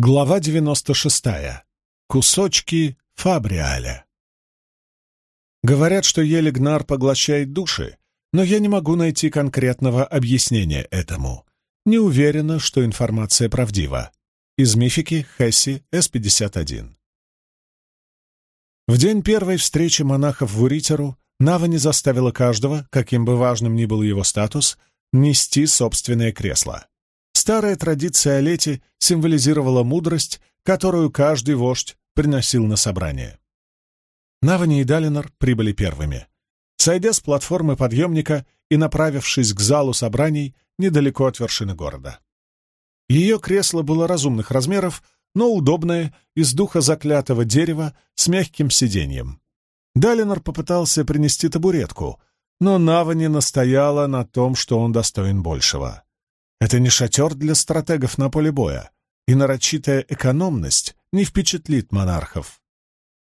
Глава 96. Кусочки Фабриаля. Говорят, что Елигнар поглощает души, но я не могу найти конкретного объяснения этому. Не уверена, что информация правдива. Из мифики Хесси С-51. В день первой встречи монахов в Уритеру Навани заставила каждого, каким бы важным ни был его статус, нести собственное кресло. Старая традиция Олети символизировала мудрость, которую каждый вождь приносил на собрание. Навани и Далинор прибыли первыми. Сойдя с платформы подъемника и направившись к залу собраний недалеко от вершины города. Ее кресло было разумных размеров, но удобное, из духа заклятого дерева с мягким сиденьем. Далинор попытался принести табуретку, но Навани настояла на том, что он достоин большего. Это не шатер для стратегов на поле боя, и нарочитая экономность не впечатлит монархов.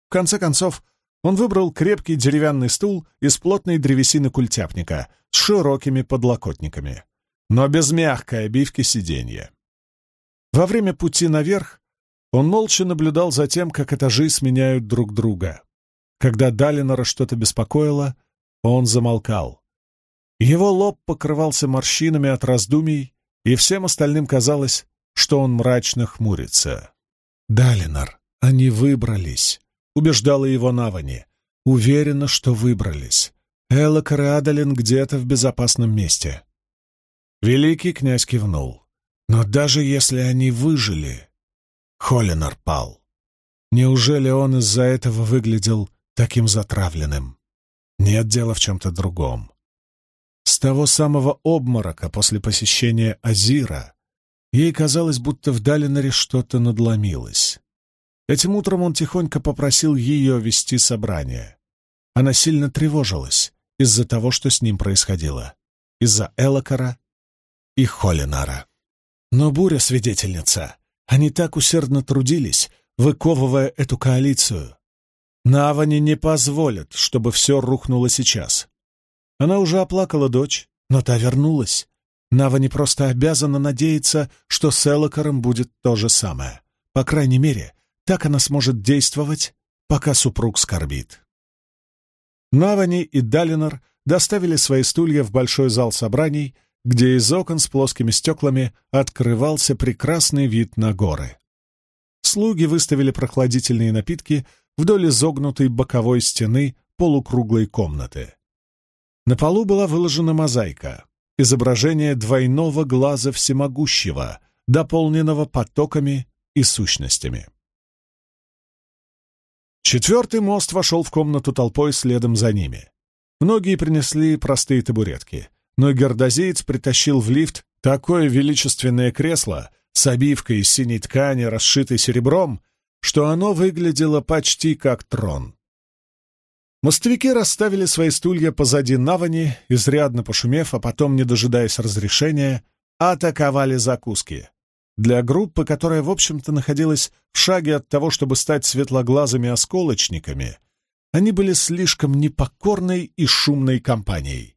В конце концов, он выбрал крепкий деревянный стул из плотной древесины культяпника с широкими подлокотниками, но без мягкой обивки сиденья. Во время пути наверх он молча наблюдал за тем, как этажи сменяют друг друга. Когда Далинора что-то беспокоило, он замолкал. Его лоб покрывался морщинами от раздумий, и всем остальным казалось, что он мрачно хмурится. «Далинор, они выбрались», — убеждала его Навани. «Уверена, что выбрались. Элокар и Адалин где-то в безопасном месте». Великий князь кивнул. «Но даже если они выжили...» Холлинар пал. Неужели он из-за этого выглядел таким затравленным? Нет дела в чем-то другом. С того самого обморока после посещения Азира ей казалось, будто в Далинаре что-то надломилось. Этим утром он тихонько попросил ее вести собрание. Она сильно тревожилась из-за того, что с ним происходило. Из-за Элокара и Холинара. Но буря свидетельница. Они так усердно трудились, выковывая эту коалицию. Навани не позволят, чтобы все рухнуло сейчас. Она уже оплакала дочь, но та вернулась. Нава не просто обязана надеяться, что с Элокаром будет то же самое. По крайней мере, так она сможет действовать, пока супруг скорбит. Навани и Далинор доставили свои стулья в большой зал собраний, где из окон с плоскими стеклами открывался прекрасный вид на горы. Слуги выставили прохладительные напитки вдоль изогнутой боковой стены полукруглой комнаты. На полу была выложена мозаика, изображение двойного глаза всемогущего, дополненного потоками и сущностями. Четвертый мост вошел в комнату толпой следом за ними. Многие принесли простые табуретки, но гордозеец притащил в лифт такое величественное кресло с обивкой из синей ткани, расшитой серебром, что оно выглядело почти как трон. Мостовики расставили свои стулья позади Навани, изрядно пошумев, а потом, не дожидаясь разрешения, атаковали закуски. Для группы, которая, в общем-то, находилась в шаге от того, чтобы стать светлоглазыми осколочниками, они были слишком непокорной и шумной компанией.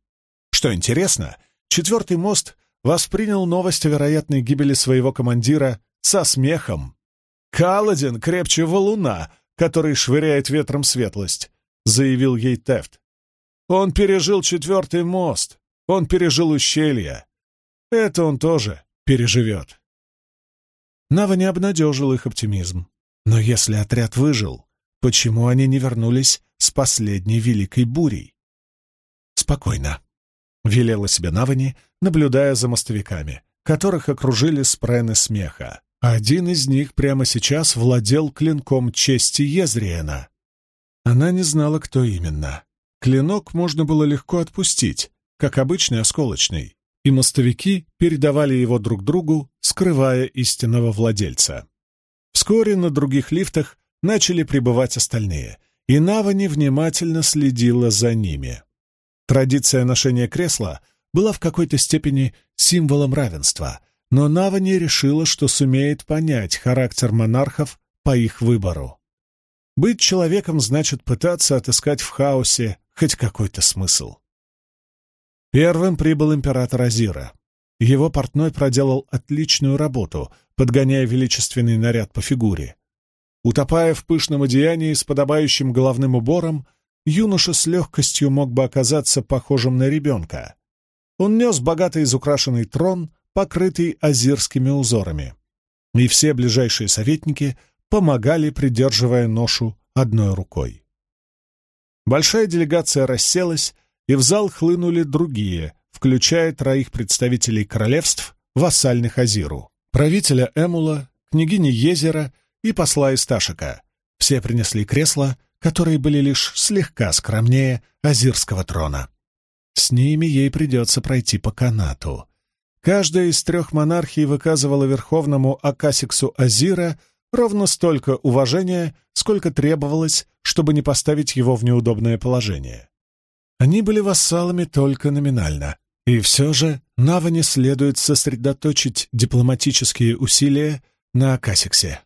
Что интересно, четвертый мост воспринял новость о вероятной гибели своего командира со смехом. «Каладин крепче валуна, который швыряет ветром светлость», заявил ей Тефт. «Он пережил четвертый мост, он пережил ущелье. Это он тоже переживет». Нава не обнадежил их оптимизм. Но если отряд выжил, почему они не вернулись с последней великой бурей? «Спокойно», — велела себе Навани, наблюдая за мостовиками, которых окружили спрены смеха. Один из них прямо сейчас владел клинком чести Езриена. Она не знала, кто именно. Клинок можно было легко отпустить, как обычный осколочный, и мостовики передавали его друг другу, скрывая истинного владельца. Вскоре на других лифтах начали прибывать остальные, и Навани внимательно следила за ними. Традиция ношения кресла была в какой-то степени символом равенства, но Навани решила, что сумеет понять характер монархов по их выбору. Быть человеком значит пытаться отыскать в хаосе хоть какой-то смысл. Первым прибыл император Азира. Его портной проделал отличную работу, подгоняя величественный наряд по фигуре. Утопая в пышном одеянии с подобающим головным убором, юноша с легкостью мог бы оказаться похожим на ребенка. Он нес богато изукрашенный трон, покрытый азирскими узорами. И все ближайшие советники помогали, придерживая ношу одной рукой. Большая делегация расселась, и в зал хлынули другие, включая троих представителей королевств, вассальных Азиру, правителя Эмула, княгини Езера и посла Исташика. Все принесли кресла, которые были лишь слегка скромнее азирского трона. С ними ей придется пройти по канату. Каждая из трех монархий выказывала верховному Акасиксу Азира ровно столько уважения, сколько требовалось, чтобы не поставить его в неудобное положение. Они были вассалами только номинально, и все же Наване следует сосредоточить дипломатические усилия на Акасиксе.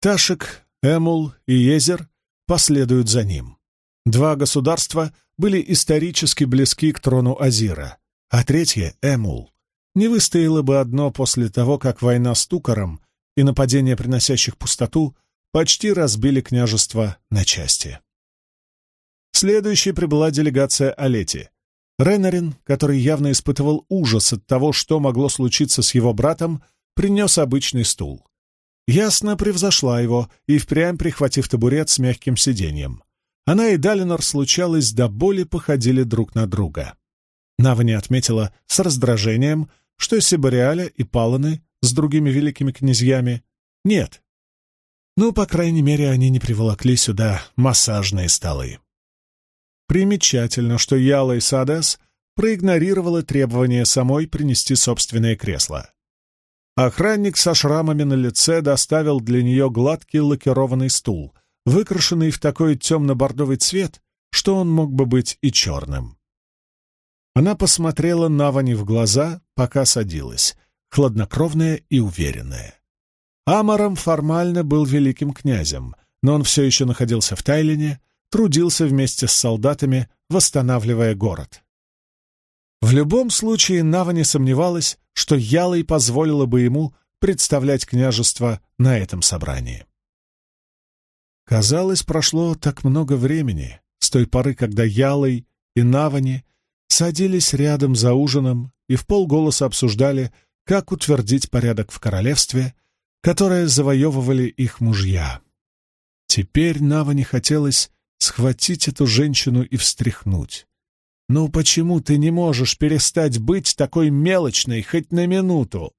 Ташек, Эмул и Езер последуют за ним. Два государства были исторически близки к трону Азира, а третье, Эмул, не выстояло бы одно после того, как война с Тукаром и нападения, приносящих пустоту, почти разбили княжество на части. Следующей прибыла делегация Олети. Ренарин, который явно испытывал ужас от того, что могло случиться с его братом, принес обычный стул. Ясно превзошла его и впрямь прихватив табурет с мягким сиденьем. Она и Далинор случалось до боли походили друг на друга. Навани отметила с раздражением, что Сибариаля и Паланы с другими великими князьями нет. Ну, по крайней мере, они не приволокли сюда массажные столы. Примечательно, что Яла и Садес проигнорировала требование самой принести собственное кресло. Охранник со шрамами на лице доставил для нее гладкий лакированный стул, выкрашенный в такой темно-бордовый цвет, что он мог бы быть и черным. Она посмотрела Навани в глаза, пока садилась, хладнокровная и уверенная. Амаром формально был великим князем, но он все еще находился в Тайлине, трудился вместе с солдатами, восстанавливая город. В любом случае Нава не сомневалась, что Ялой позволила бы ему представлять княжество на этом собрании. Казалось, прошло так много времени с той поры, когда Ялой и Навани садились рядом за ужином и в полголоса обсуждали, как утвердить порядок в королевстве, которое завоевывали их мужья. Теперь Навани хотелось схватить эту женщину и встряхнуть. «Ну почему ты не можешь перестать быть такой мелочной хоть на минуту?»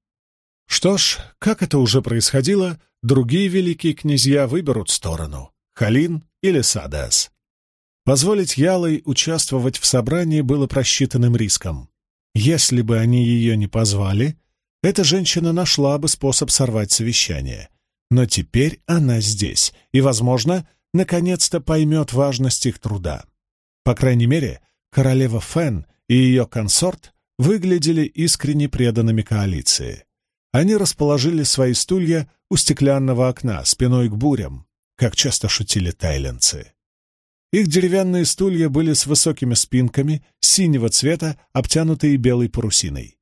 Что ж, как это уже происходило, другие великие князья выберут сторону — Халин или Садас. Позволить Ялой участвовать в собрании было просчитанным риском. Если бы они ее не позвали, эта женщина нашла бы способ сорвать совещание. Но теперь она здесь, и, возможно, наконец-то поймет важность их труда. По крайней мере, королева Фен и ее консорт выглядели искренне преданными коалиции. Они расположили свои стулья у стеклянного окна, спиной к бурям, как часто шутили тайленцы. Их деревянные стулья были с высокими спинками, синего цвета, обтянутые белой парусиной.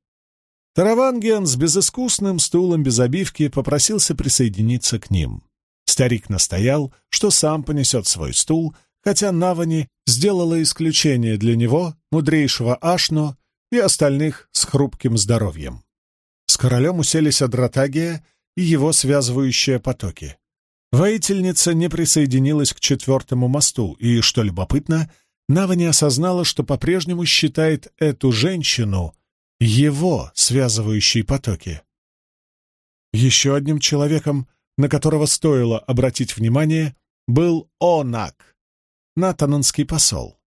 Таравангиан с безыскусным стулом без обивки попросился присоединиться к ним. Старик настоял, что сам понесет свой стул, хотя Навани сделала исключение для него, мудрейшего Ашно и остальных с хрупким здоровьем. С королем уселись Адратагия и его связывающие потоки. Воительница не присоединилась к четвертому мосту, и, что любопытно, Навани осознала, что по-прежнему считает эту женщину его связывающей потоки. Еще одним человеком, на которого стоило обратить внимание, был Онак, натананский посол.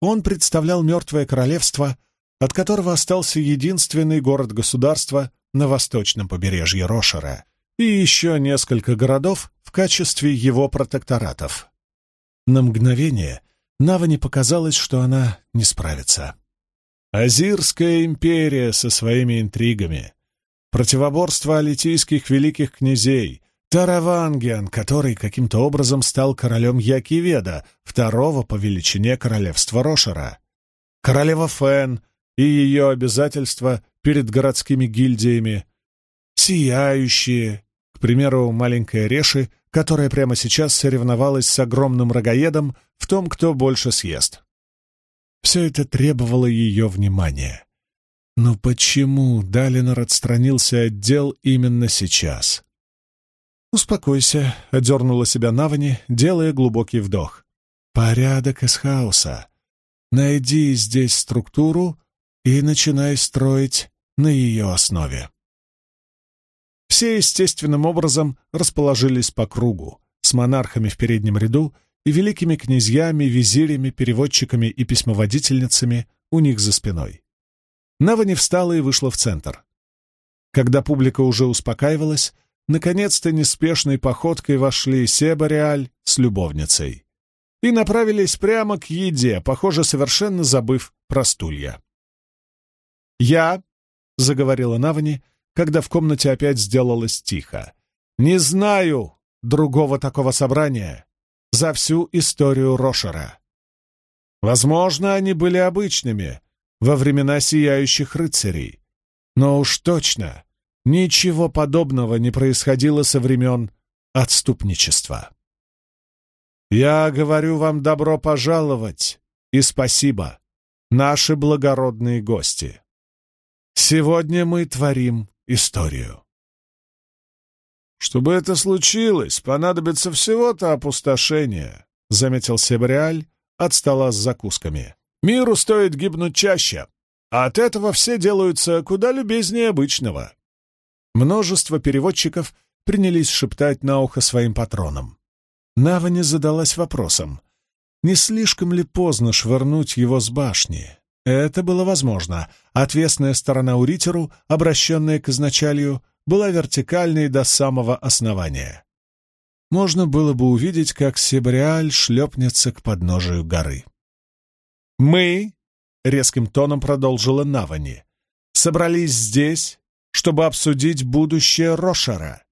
Он представлял мертвое королевство, от которого остался единственный город-государство на восточном побережье Рошера и еще несколько городов в качестве его протекторатов. На мгновение Навани показалось, что она не справится. Азирская империя со своими интригами, противоборство алитийских великих князей, Таравангиан, который каким-то образом стал королем Якиведа, второго по величине королевства Рошера. Королева Фен и ее обязательства перед городскими гильдиями. сияющие, к примеру, маленькая Реши, которая прямо сейчас соревновалась с огромным рогаедом в том, кто больше съест. Все это требовало ее внимания. Но почему Далинор отстранился от дел именно сейчас? «Успокойся», — одернула себя Навани, делая глубокий вдох. «Порядок из хаоса. Найди здесь структуру и начинай строить на ее основе». Все естественным образом расположились по кругу, с монархами в переднем ряду и великими князьями, визирями, переводчиками и письмоводительницами у них за спиной. Навани встала и вышла в центр. Когда публика уже успокаивалась, наконец-то неспешной походкой вошли Себариаль с любовницей и направились прямо к еде, похоже, совершенно забыв про стулья. «Я», — заговорила Навани, — когда в комнате опять сделалось тихо. «Не знаю другого такого собрания за всю историю Рошера. Возможно, они были обычными во времена сияющих рыцарей, но уж точно ничего подобного не происходило со времен отступничества. Я говорю вам добро пожаловать и спасибо, наши благородные гости. Сегодня мы творим историю. «Чтобы это случилось, понадобится всего-то опустошение», — заметил Себриаль от стола с закусками. «Миру стоит гибнуть чаще, а от этого все делаются куда любезнее обычного». Множество переводчиков принялись шептать на ухо своим патронам. Навани задалась вопросом, не слишком ли поздно швырнуть его с башни? Это было возможно. Отвесная сторона Уритеру, обращенная к изначалью, была вертикальной до самого основания. Можно было бы увидеть, как Себриаль шлепнется к подножию горы. «Мы», — резким тоном продолжила Навани, — «собрались здесь, чтобы обсудить будущее Рошара.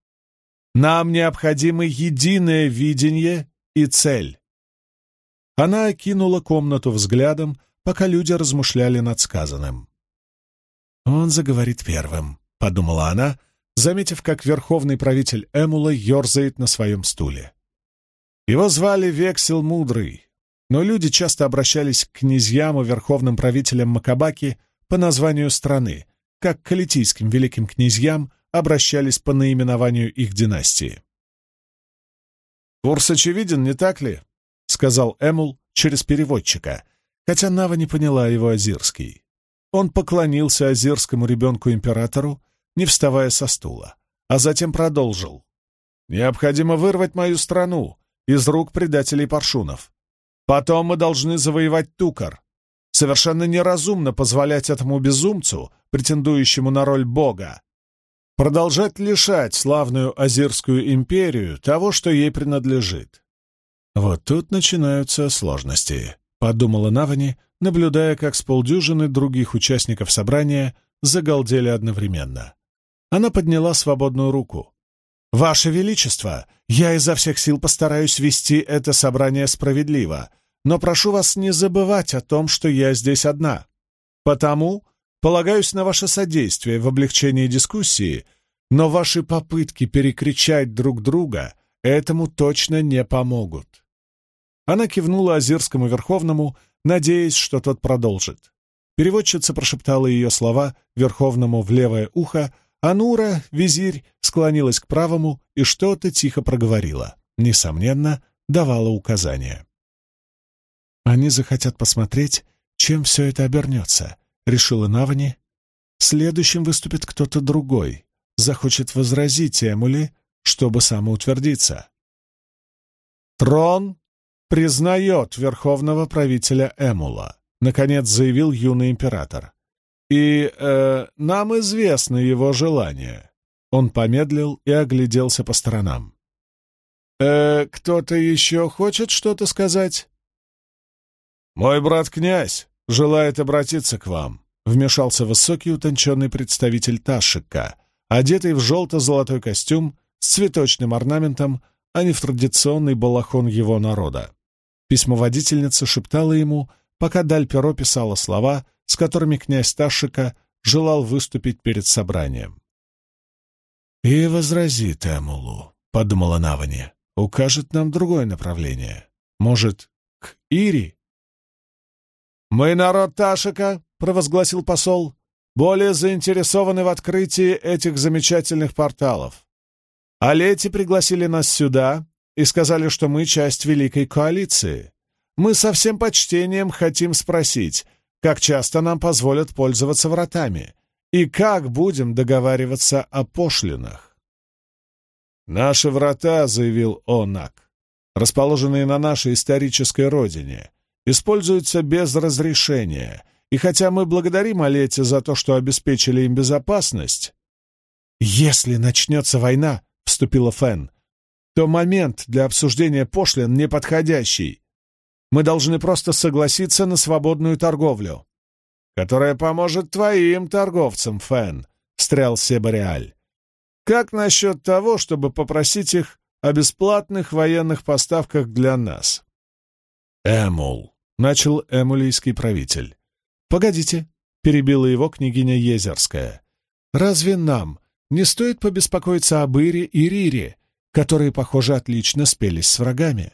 Нам необходимо единое видение и цель». Она окинула комнату взглядом, пока люди размышляли над сказанным. «Он заговорит первым», — подумала она, заметив, как верховный правитель Эмула ерзает на своем стуле. Его звали Вексел Мудрый, но люди часто обращались к князьям и верховным правителям Макабаки по названию страны, как к калитийским великим князьям обращались по наименованию их династии. «Курс очевиден, не так ли?» — сказал Эмул через переводчика, хотя Нава не поняла его азирский. Он поклонился азирскому ребенку-императору, не вставая со стула, а затем продолжил. «Необходимо вырвать мою страну из рук предателей паршунов. Потом мы должны завоевать Тукар. Совершенно неразумно позволять этому безумцу, претендующему на роль бога, продолжать лишать славную Азирскую империю того, что ей принадлежит. Вот тут начинаются сложности подумала Навани, наблюдая, как с полдюжины других участников собрания загалдели одновременно. Она подняла свободную руку. «Ваше Величество, я изо всех сил постараюсь вести это собрание справедливо, но прошу вас не забывать о том, что я здесь одна. Потому полагаюсь на ваше содействие в облегчении дискуссии, но ваши попытки перекричать друг друга этому точно не помогут. Она кивнула Азирскому Верховному, надеясь, что тот продолжит. Переводчица прошептала ее слова Верховному в левое ухо, а Нура, визирь, склонилась к правому и что-то тихо проговорила. Несомненно, давала указания. «Они захотят посмотреть, чем все это обернется», — решила Навани. «Следующим выступит кто-то другой, захочет возразить Эмули, чтобы самоутвердиться». «Трон признает верховного правителя Эмула», — наконец заявил юный император. «И э, нам известно его желание». Он помедлил и огляделся по сторонам. «Э, кто-то еще хочет что-то сказать?» «Мой брат-князь желает обратиться к вам», — вмешался высокий утонченный представитель Ташика, одетый в желто-золотой костюм с цветочным орнаментом, а не в традиционный балахон его народа. Письмоводительница шептала ему, пока Даль Перо писала слова, с которыми князь Ташика желал выступить перед собранием. «И возразит Эмулу», — подумала Навани, — «укажет нам другое направление. Может, к Ири?» «Мы народ Ташика», — провозгласил посол, — «более заинтересованы в открытии этих замечательных порталов. А лети пригласили нас сюда и сказали, что мы часть Великой Коалиции. Мы со всем почтением хотим спросить, как часто нам позволят пользоваться вратами и как будем договариваться о пошлинах. «Наши врата», — заявил Онак, — «расположенные на нашей исторической родине, используются без разрешения, и хотя мы благодарим Олете за то, что обеспечили им безопасность...» «Если начнется война», — вступила Фен, — то момент для обсуждения пошлин неподходящий. Мы должны просто согласиться на свободную торговлю, которая поможет твоим торговцам, Фэн, — встрял Себариаль. Как насчет того, чтобы попросить их о бесплатных военных поставках для нас? Эмул, — начал эмулийский правитель. Погодите, — перебила его княгиня Езерская. Разве нам не стоит побеспокоиться об Ире и Рире, которые, похоже, отлично спелись с врагами?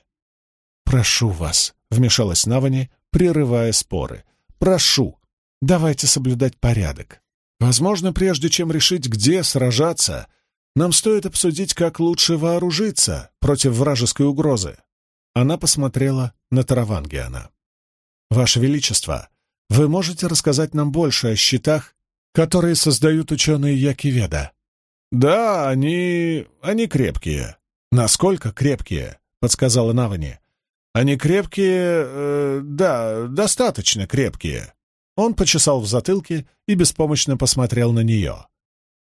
Прошу вас, — вмешалась Навани, прерывая споры. «Прошу, давайте соблюдать порядок. Возможно, прежде чем решить, где сражаться, нам стоит обсудить, как лучше вооружиться против вражеской угрозы». Она посмотрела на Таравангиана. «Ваше Величество, вы можете рассказать нам больше о щитах, которые создают ученые Якиведа?» «Да, они... они крепкие». «Насколько крепкие?» — подсказала Навани. Они крепкие... Э, да, достаточно крепкие». Он почесал в затылке и беспомощно посмотрел на нее.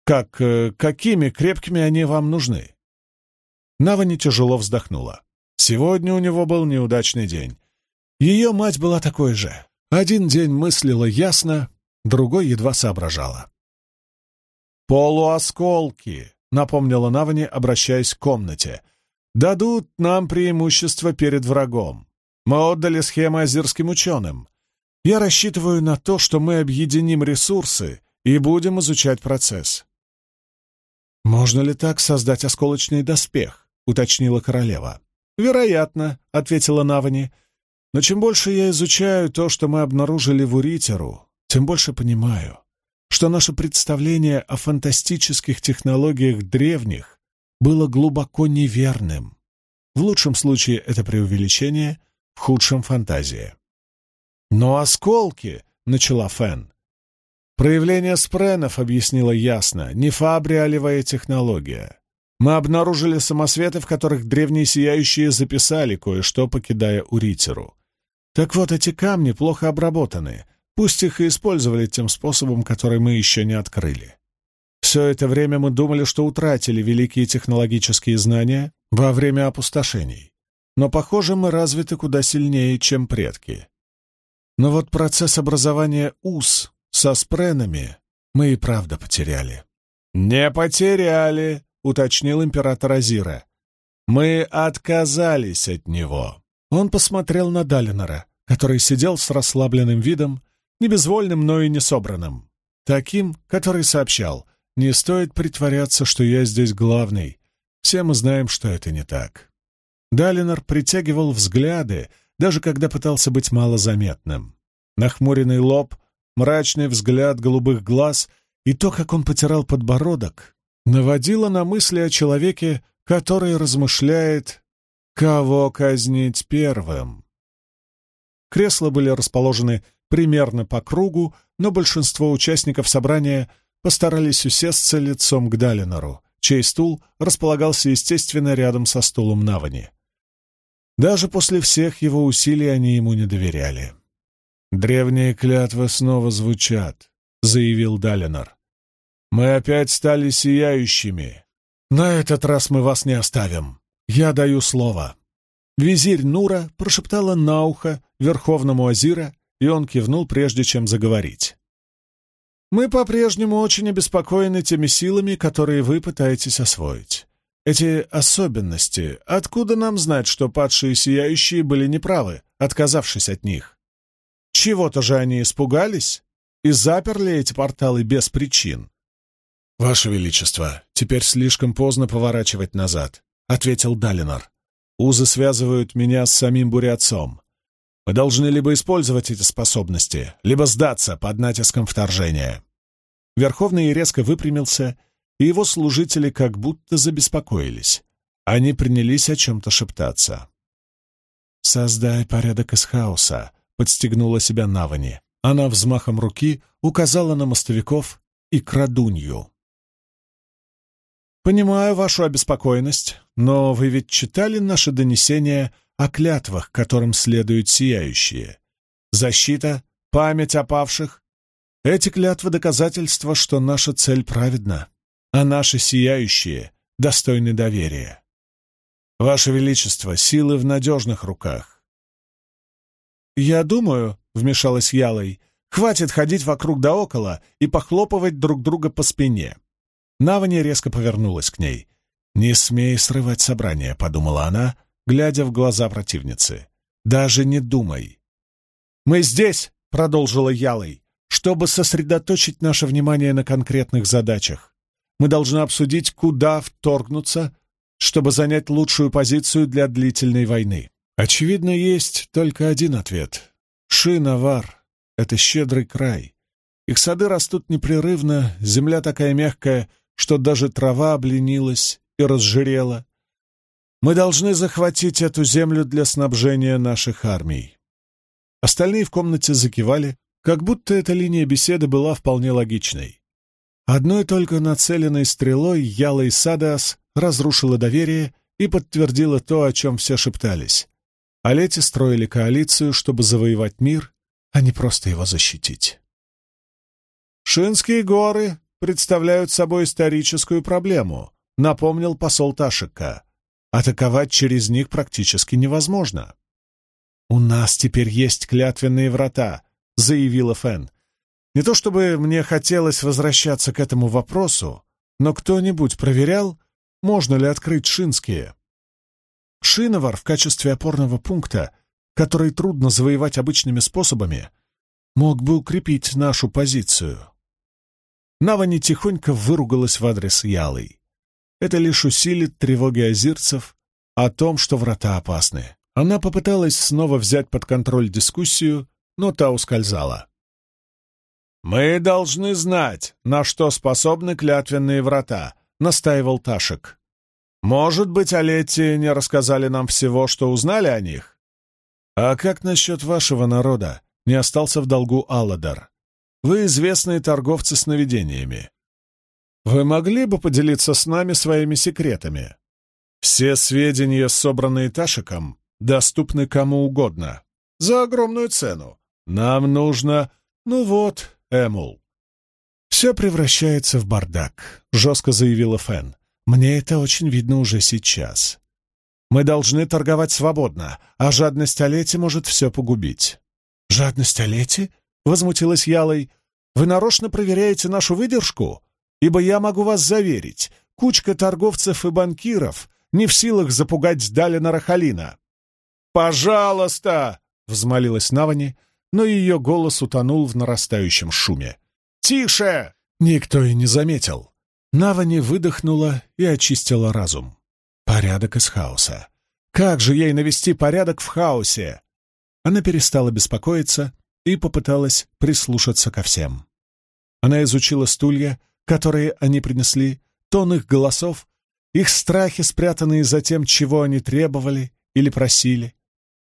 «Как... Э, какими крепкими они вам нужны?» Навани тяжело вздохнула. Сегодня у него был неудачный день. Ее мать была такой же. Один день мыслила ясно, другой едва соображала. «Полуосколки», — напомнила Навани, обращаясь к комнате — дадут нам преимущество перед врагом. Мы отдали схемы азирским ученым. Я рассчитываю на то, что мы объединим ресурсы и будем изучать процесс. «Можно ли так создать осколочный доспех?» — уточнила королева. «Вероятно», — ответила Навани. «Но чем больше я изучаю то, что мы обнаружили в Уритеру, тем больше понимаю, что наше представление о фантастических технологиях древних было глубоко неверным. В лучшем случае это преувеличение, в худшем — фантазия. «Но осколки!» — начала Фен. «Проявление спренов», — объяснила ясно, — «не фабриалевая технология. Мы обнаружили самосветы, в которых древние сияющие записали кое-что, покидая Уритеру. Так вот, эти камни плохо обработаны, пусть их и использовали тем способом, который мы еще не открыли. Все это время мы думали, что утратили великие технологические знания во время опустошений. Но, похоже, мы развиты куда сильнее, чем предки. Но вот процесс образования УС со спренами мы и правда потеряли. «Не потеряли», — уточнил император Азира. «Мы отказались от него». Он посмотрел на Далинора, который сидел с расслабленным видом, не безвольным, но и не собранным. Таким, который сообщал — не стоит притворяться, что я здесь главный. Все мы знаем, что это не так. Далинор притягивал взгляды, даже когда пытался быть малозаметным. Нахмуренный лоб, мрачный взгляд голубых глаз и то, как он потирал подбородок, наводило на мысли о человеке, который размышляет, кого казнить первым. Кресла были расположены примерно по кругу, но большинство участников собрания — постарались усесться лицом к Далинору, чей стул располагался, естественно, рядом со стулом Навани. Даже после всех его усилий они ему не доверяли. «Древние клятвы снова звучат», — заявил Далинор. «Мы опять стали сияющими. На этот раз мы вас не оставим. Я даю слово». Визирь Нура прошептала на ухо Верховному Азира, и он кивнул, прежде чем заговорить. Мы по-прежнему очень обеспокоены теми силами, которые вы пытаетесь освоить. Эти особенности, откуда нам знать, что падшие сияющие были неправы, отказавшись от них? Чего-то же они испугались и заперли эти порталы без причин. «Ваше Величество, теперь слишком поздно поворачивать назад», — ответил Далинор. «Узы связывают меня с самим бурятцом. Мы должны либо использовать эти способности, либо сдаться под натиском вторжения». Верховный резко выпрямился, и его служители как будто забеспокоились. Они принялись о чем-то шептаться. «Создай порядок из хаоса», — подстегнула себя Навани. Она взмахом руки указала на мостовиков и крадунью. «Понимаю вашу обеспокоенность, но вы ведь читали наше донесение о клятвах, которым следуют сияющие. Защита, память о павших. Эти клятвы — доказательства, что наша цель праведна, а наши сияющие достойны доверия. Ваше Величество, силы в надежных руках. «Я думаю», — вмешалась Ялой, — «хватит ходить вокруг да около и похлопывать друг друга по спине». Навани резко повернулась к ней. «Не смей срывать собрание», — подумала она, глядя в глаза противницы. «Даже не думай». «Мы здесь», — продолжила Ялой, — «чтобы сосредоточить наше внимание на конкретных задачах. Мы должны обсудить, куда вторгнуться, чтобы занять лучшую позицию для длительной войны. Очевидно, есть только один ответ. Шиновар — это щедрый край. Их сады растут непрерывно, земля такая мягкая, что даже трава обленилась и разжирела. Мы должны захватить эту землю для снабжения наших армий. Остальные в комнате закивали, как будто эта линия беседы была вполне логичной. Одной только нацеленной стрелой Яла и Садас разрушила доверие и подтвердила то, о чем все шептались. А строили коалицию, чтобы завоевать мир, а не просто его защитить. «Шинские горы представляют собой историческую проблему», — напомнил посол Ташика. Атаковать через них практически невозможно. «У нас теперь есть клятвенные врата», — заявила Фен. «Не то чтобы мне хотелось возвращаться к этому вопросу, но кто-нибудь проверял, можно ли открыть шинские?» Шиновар в качестве опорного пункта, который трудно завоевать обычными способами, мог бы укрепить нашу позицию. Навани тихонько выругалась в адрес Ялой. Это лишь усилит тревоги азирцев о том, что врата опасны. Она попыталась снова взять под контроль дискуссию, но та ускользала. «Мы должны знать, на что способны клятвенные врата», — настаивал Ташек. «Может быть, Олетти не рассказали нам всего, что узнали о них?» «А как насчет вашего народа?» — не остался в долгу Алладар. «Вы известные торговцы сновидениями. Вы могли бы поделиться с нами своими секретами? Все сведения, собранные Ташиком, доступны кому угодно. За огромную цену. Нам нужно... Ну вот, Эмул. «Все превращается в бардак», — жестко заявила Фен. «Мне это очень видно уже сейчас. Мы должны торговать свободно, а жадность Олети может все погубить». «Жадность Олети?» — возмутилась Ялой. «Вы нарочно проверяете нашу выдержку? Ибо я могу вас заверить, кучка торговцев и банкиров не в силах запугать Далина Рахалина. «Пожалуйста!» — взмолилась Навани, но ее голос утонул в нарастающем шуме. «Тише!» Никто и не заметил. Навани выдохнула и очистила разум. Порядок из хаоса. Как же ей навести порядок в хаосе? Она перестала беспокоиться и попыталась прислушаться ко всем. Она изучила стулья, которые они принесли, тон их голосов, их страхи, спрятанные за тем, чего они требовали или просили.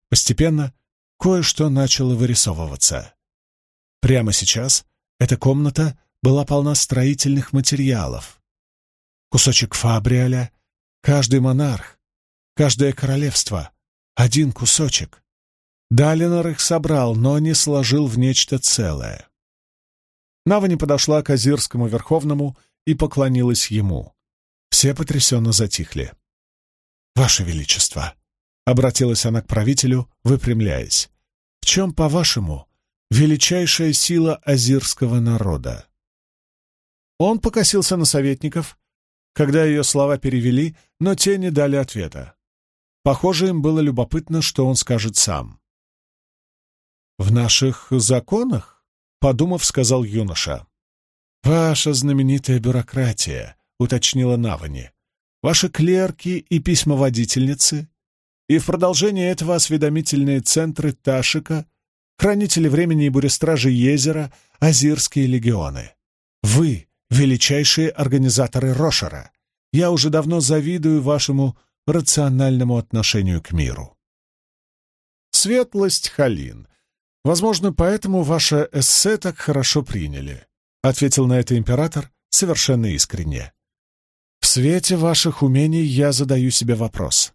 Постепенно кое-что начало вырисовываться. Прямо сейчас эта комната была полна строительных материалов. Кусочек фабриаля, каждый монарх, каждое королевство, один кусочек. Далинор их собрал, но не сложил в нечто целое. Навани подошла к Азирскому Верховному и поклонилась ему. Все потрясенно затихли. «Ваше Величество!» — обратилась она к правителю, выпрямляясь. «В чем, по-вашему, величайшая сила азирского народа?» Он покосился на советников, когда ее слова перевели, но те не дали ответа. Похоже, им было любопытно, что он скажет сам. «В наших законах?» Подумав, сказал юноша. «Ваша знаменитая бюрократия», — уточнила Навани. «Ваши клерки и письмоводительницы, и в продолжение этого осведомительные центры Ташика, хранители времени и бурестражи Езера, Азирские легионы. Вы — величайшие организаторы Рошера. Я уже давно завидую вашему рациональному отношению к миру. Светлость Халин. Возможно, поэтому ваше эссе так хорошо приняли, ответил на это император совершенно искренне. В свете ваших умений я задаю себе вопрос.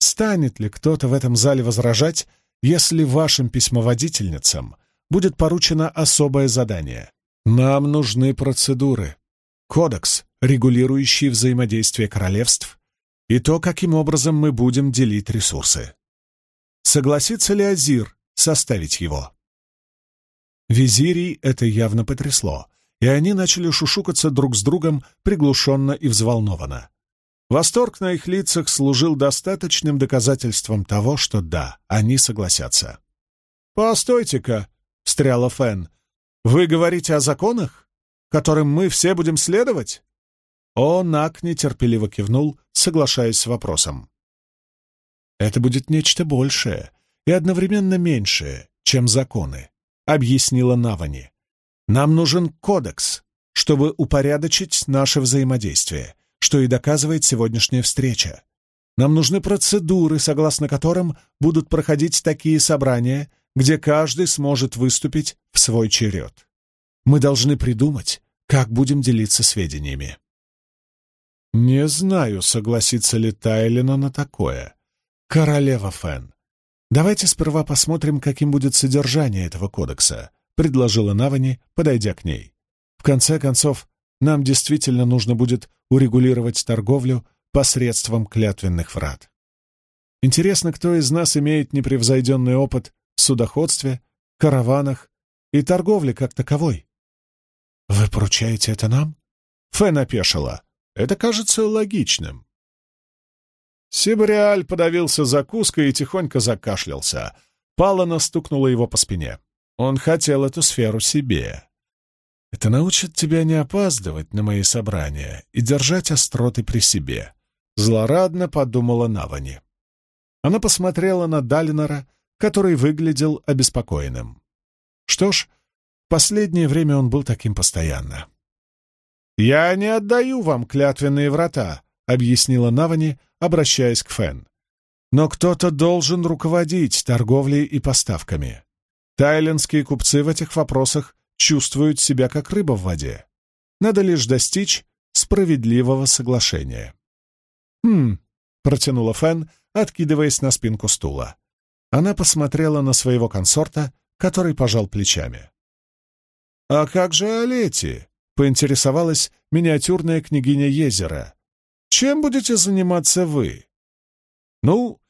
Станет ли кто-то в этом зале возражать, если вашим письмоводительницам будет поручено особое задание? Нам нужны процедуры, кодекс, регулирующий взаимодействие королевств, и то, каким образом мы будем делить ресурсы. Согласится ли Азир составить его? Визирий это явно потрясло, и они начали шушукаться друг с другом приглушенно и взволнованно. Восторг на их лицах служил достаточным доказательством того, что да, они согласятся. «Постойте-ка», — встряла Фен, — «вы говорите о законах, которым мы все будем следовать?» О, Нак нетерпеливо кивнул, соглашаясь с вопросом. «Это будет нечто большее и одновременно меньшее, чем законы», — объяснила Навани. «Нам нужен кодекс, чтобы упорядочить наше взаимодействие, что и доказывает сегодняшняя встреча. Нам нужны процедуры, согласно которым будут проходить такие собрания, где каждый сможет выступить в свой черед. Мы должны придумать, как будем делиться сведениями. Не знаю, согласится ли Тайлина на такое. Королева Фен. Давайте сперва посмотрим, каким будет содержание этого кодекса, предложила Навани, подойдя к ней. В конце концов, нам действительно нужно будет урегулировать торговлю посредством клятвенных врат. Интересно, кто из нас имеет непревзойденный опыт в судоходстве, караванах и торговле как таковой? Вы поручаете это нам? Фен опешила. Это кажется логичным. Сибриаль подавился закуской и тихонько закашлялся. Палана стукнула его по спине. Он хотел эту сферу себе. Это научит тебя не опаздывать на мои собрания и держать остроты при себе. Злорадно подумала Навани. Она посмотрела на Далинора, который выглядел обеспокоенным. Что ж, последнее время он был таким постоянно. «Я не отдаю вам клятвенные врата», — объяснила Навани, обращаясь к Фен. «Но кто-то должен руководить торговлей и поставками. Тайлендские купцы в этих вопросах чувствуют себя как рыба в воде. Надо лишь достичь справедливого соглашения». «Хм», — протянула Фен, откидываясь на спинку стула. Она посмотрела на своего консорта, который пожал плечами. «А как же Олети?» поинтересовалась миниатюрная княгиня Езера. «Чем будете заниматься вы?» «Ну,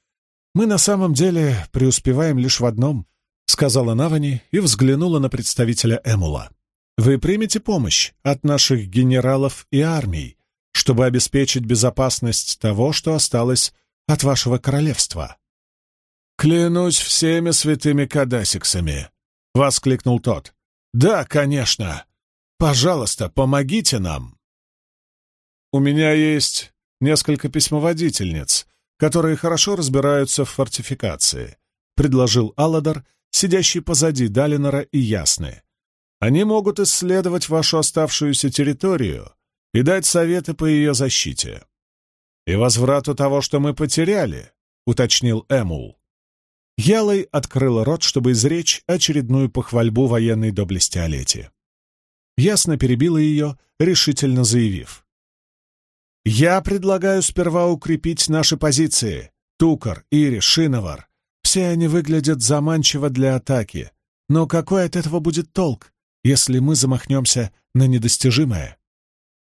мы на самом деле преуспеваем лишь в одном», — сказала Навани и взглянула на представителя Эмула. «Вы примете помощь от наших генералов и армий, чтобы обеспечить безопасность того, что осталось от вашего королевства». «Клянусь всеми святыми кадасиксами!» — воскликнул тот. «Да, конечно!» Пожалуйста, помогите нам!» «У меня есть несколько письмоводительниц, которые хорошо разбираются в фортификации», — предложил Алладар, сидящий позади Далинора и Ясны. «Они могут исследовать вашу оставшуюся территорию и дать советы по ее защите». «И возврату того, что мы потеряли», — уточнил Эмул. Ялой открыла рот, чтобы изречь очередную похвальбу военной доблести Олети ясно перебила ее, решительно заявив. «Я предлагаю сперва укрепить наши позиции. Тукар, Ири, Шиновар. Все они выглядят заманчиво для атаки. Но какой от этого будет толк, если мы замахнемся на недостижимое?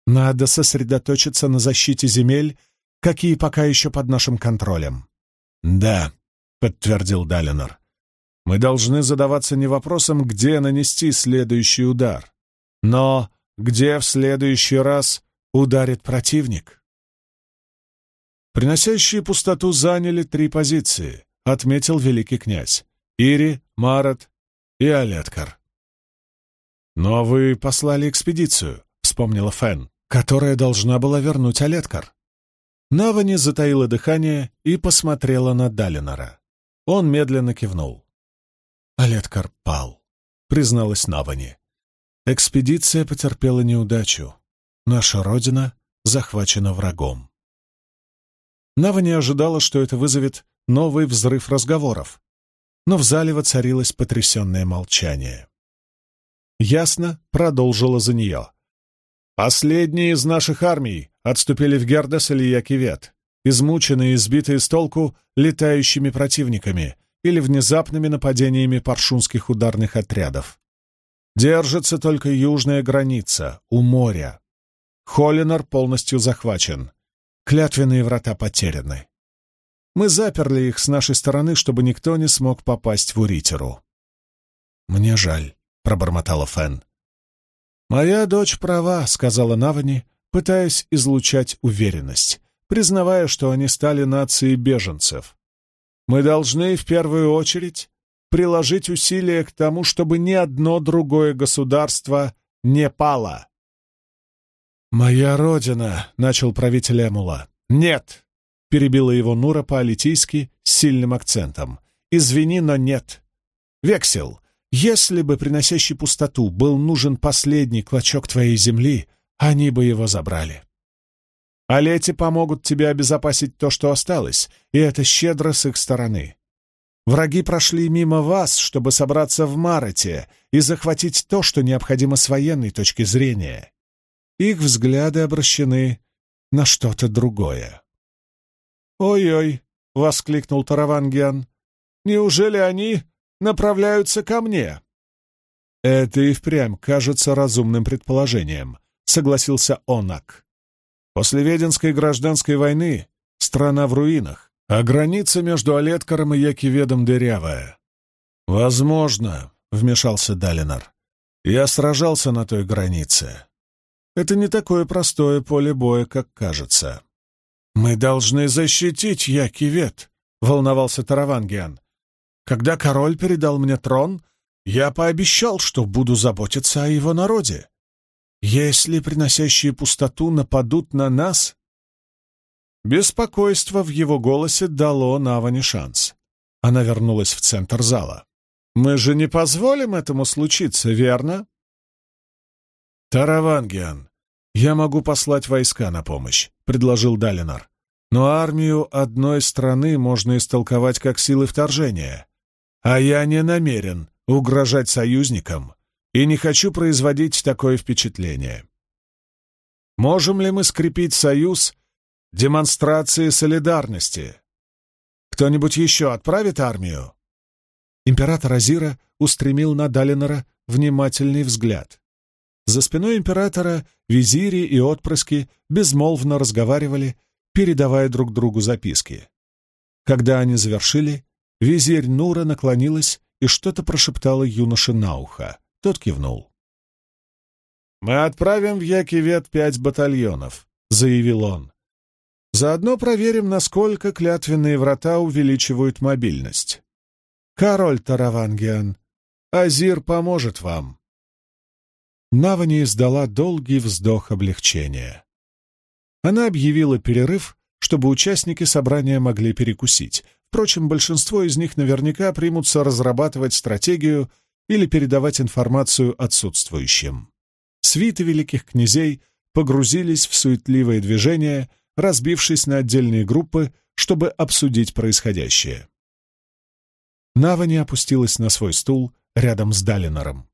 Надо сосредоточиться на защите земель, какие пока еще под нашим контролем». «Да», — подтвердил Далинор. «Мы должны задаваться не вопросом, где нанести следующий удар, но где в следующий раз ударит противник? Приносящие пустоту заняли три позиции, отметил великий князь. Ири, Марат и Алеткар. «Но вы послали экспедицию», — вспомнила Фен, «которая должна была вернуть Олеткар». Навани затаила дыхание и посмотрела на Далинора. Он медленно кивнул. «Олеткар пал», — призналась Навани. «Экспедиция потерпела неудачу. Наша родина захвачена врагом». Навани ожидала, что это вызовет новый взрыв разговоров, но в зале воцарилось потрясенное молчание. Ясно продолжила за нее. «Последние из наших армий отступили в Гердес или Якивет, измученные и сбитые с толку летающими противниками или внезапными нападениями паршунских ударных отрядов. Держится только южная граница, у моря. Холлинар полностью захвачен. Клятвенные врата потеряны. Мы заперли их с нашей стороны, чтобы никто не смог попасть в Уритеру. «Мне жаль», — пробормотала Фен. «Моя дочь права», — сказала Навани, пытаясь излучать уверенность, признавая, что они стали нацией беженцев. «Мы должны в первую очередь приложить усилия к тому, чтобы ни одно другое государство не пало». «Моя родина», — начал правитель Эмула. «Нет», перебила его Нура по-алитийски с сильным акцентом. «Извини, но нет. Вексел, если бы приносящий пустоту был нужен последний клочок твоей земли, они бы его забрали. А помогут тебе обезопасить то, что осталось, и это щедро с их стороны. Враги прошли мимо вас, чтобы собраться в Марете и захватить то, что необходимо с военной точки зрения. Их взгляды обращены на что-то другое. «Ой-ой!» — воскликнул Таравангиан. «Неужели они направляются ко мне?» «Это и впрямь кажется разумным предположением», — согласился Онак. «После Веденской гражданской войны страна в руинах, а граница между Олеткаром и Якиведом дырявая». «Возможно», — вмешался Далинар. «Я сражался на той границе. Это не такое простое поле боя, как кажется». «Мы должны защитить Якивет», — волновался Таравангиан. «Когда король передал мне трон, я пообещал, что буду заботиться о его народе. Если приносящие пустоту нападут на нас...» Беспокойство в его голосе дало Наване шанс. Она вернулась в центр зала. «Мы же не позволим этому случиться, верно?» «Таравангиан, я могу послать войска на помощь. — предложил Далинар. «Но армию одной страны можно истолковать как силы вторжения. А я не намерен угрожать союзникам и не хочу производить такое впечатление. Можем ли мы скрепить союз демонстрацией солидарности? Кто-нибудь еще отправит армию?» Император Азира устремил на Далинора внимательный взгляд. За спиной императора визири и отпрыски безмолвно разговаривали, передавая друг другу записки. Когда они завершили, визирь Нура наклонилась и что-то прошептала юноше на ухо. Тот кивнул. «Мы отправим в Якивет пять батальонов», — заявил он. «Заодно проверим, насколько клятвенные врата увеличивают мобильность. Король Таравангиан, Азир поможет вам». Навани издала долгий вздох облегчения. Она объявила перерыв, чтобы участники собрания могли перекусить. Впрочем, большинство из них наверняка примутся разрабатывать стратегию или передавать информацию отсутствующим. Свиты великих князей погрузились в суетливое движение, разбившись на отдельные группы, чтобы обсудить происходящее. Навани опустилась на свой стул рядом с Далинором.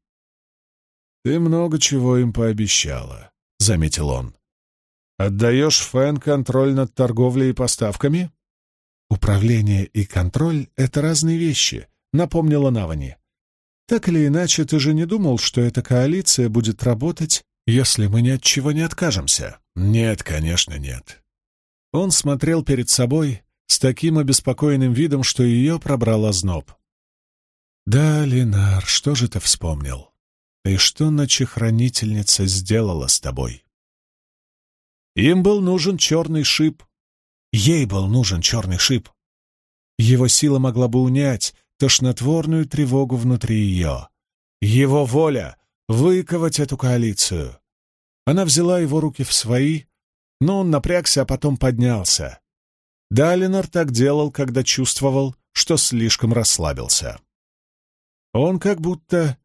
«Ты много чего им пообещала», — заметил он. «Отдаешь Фэн контроль над торговлей и поставками?» «Управление и контроль — это разные вещи», — напомнила Навани. «Так или иначе, ты же не думал, что эта коалиция будет работать, если мы ни от чего не откажемся?» «Нет, конечно, нет». Он смотрел перед собой с таким обеспокоенным видом, что ее пробрал озноб. «Да, Линар, что же ты вспомнил?» И что ночехранительница сделала с тобой? Им был нужен черный шип. Ей был нужен черный шип. Его сила могла бы унять тошнотворную тревогу внутри ее. Его воля выковать эту коалицию. Она взяла его руки в свои, но он напрягся, а потом поднялся. Далинор так делал, когда чувствовал, что слишком расслабился. Он как будто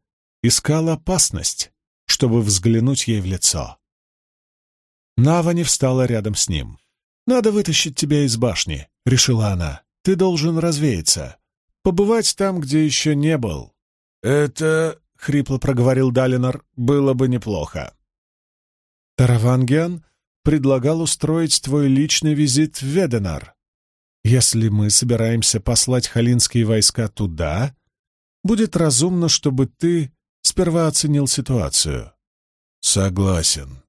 искал опасность, чтобы взглянуть ей в лицо. Нава не встала рядом с ним. «Надо вытащить тебя из башни», — решила она. «Ты должен развеяться, побывать там, где еще не был». «Это...» — хрипло проговорил Далинор. «Было бы неплохо». Таравангиан предлагал устроить твой личный визит в Веденар. Если мы собираемся послать халинские войска туда, будет разумно, чтобы ты сперва оценил ситуацию. Согласен.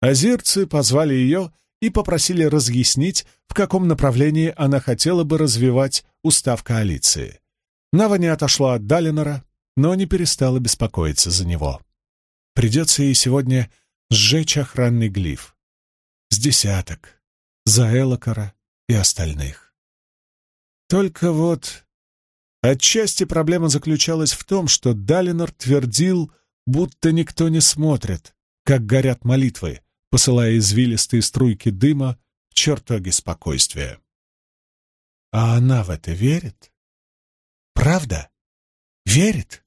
Азирцы позвали ее и попросили разъяснить, в каком направлении она хотела бы развивать устав коалиции. Нава не отошла от Далинора, но не перестала беспокоиться за него. Придется ей сегодня сжечь охранный глиф. С десяток, за Элокара и остальных. Только вот отчасти проблема заключалась в том, что Далинор твердил, будто никто не смотрит, как горят молитвы, посылая извилистые струйки дыма в чертоги спокойствия. А она в это верит? Правда? Верит?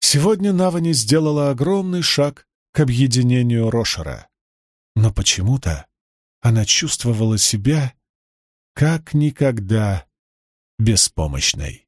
Сегодня Навани сделала огромный шаг к объединению Рошера. Но почему-то она чувствовала себя как никогда беспомощной.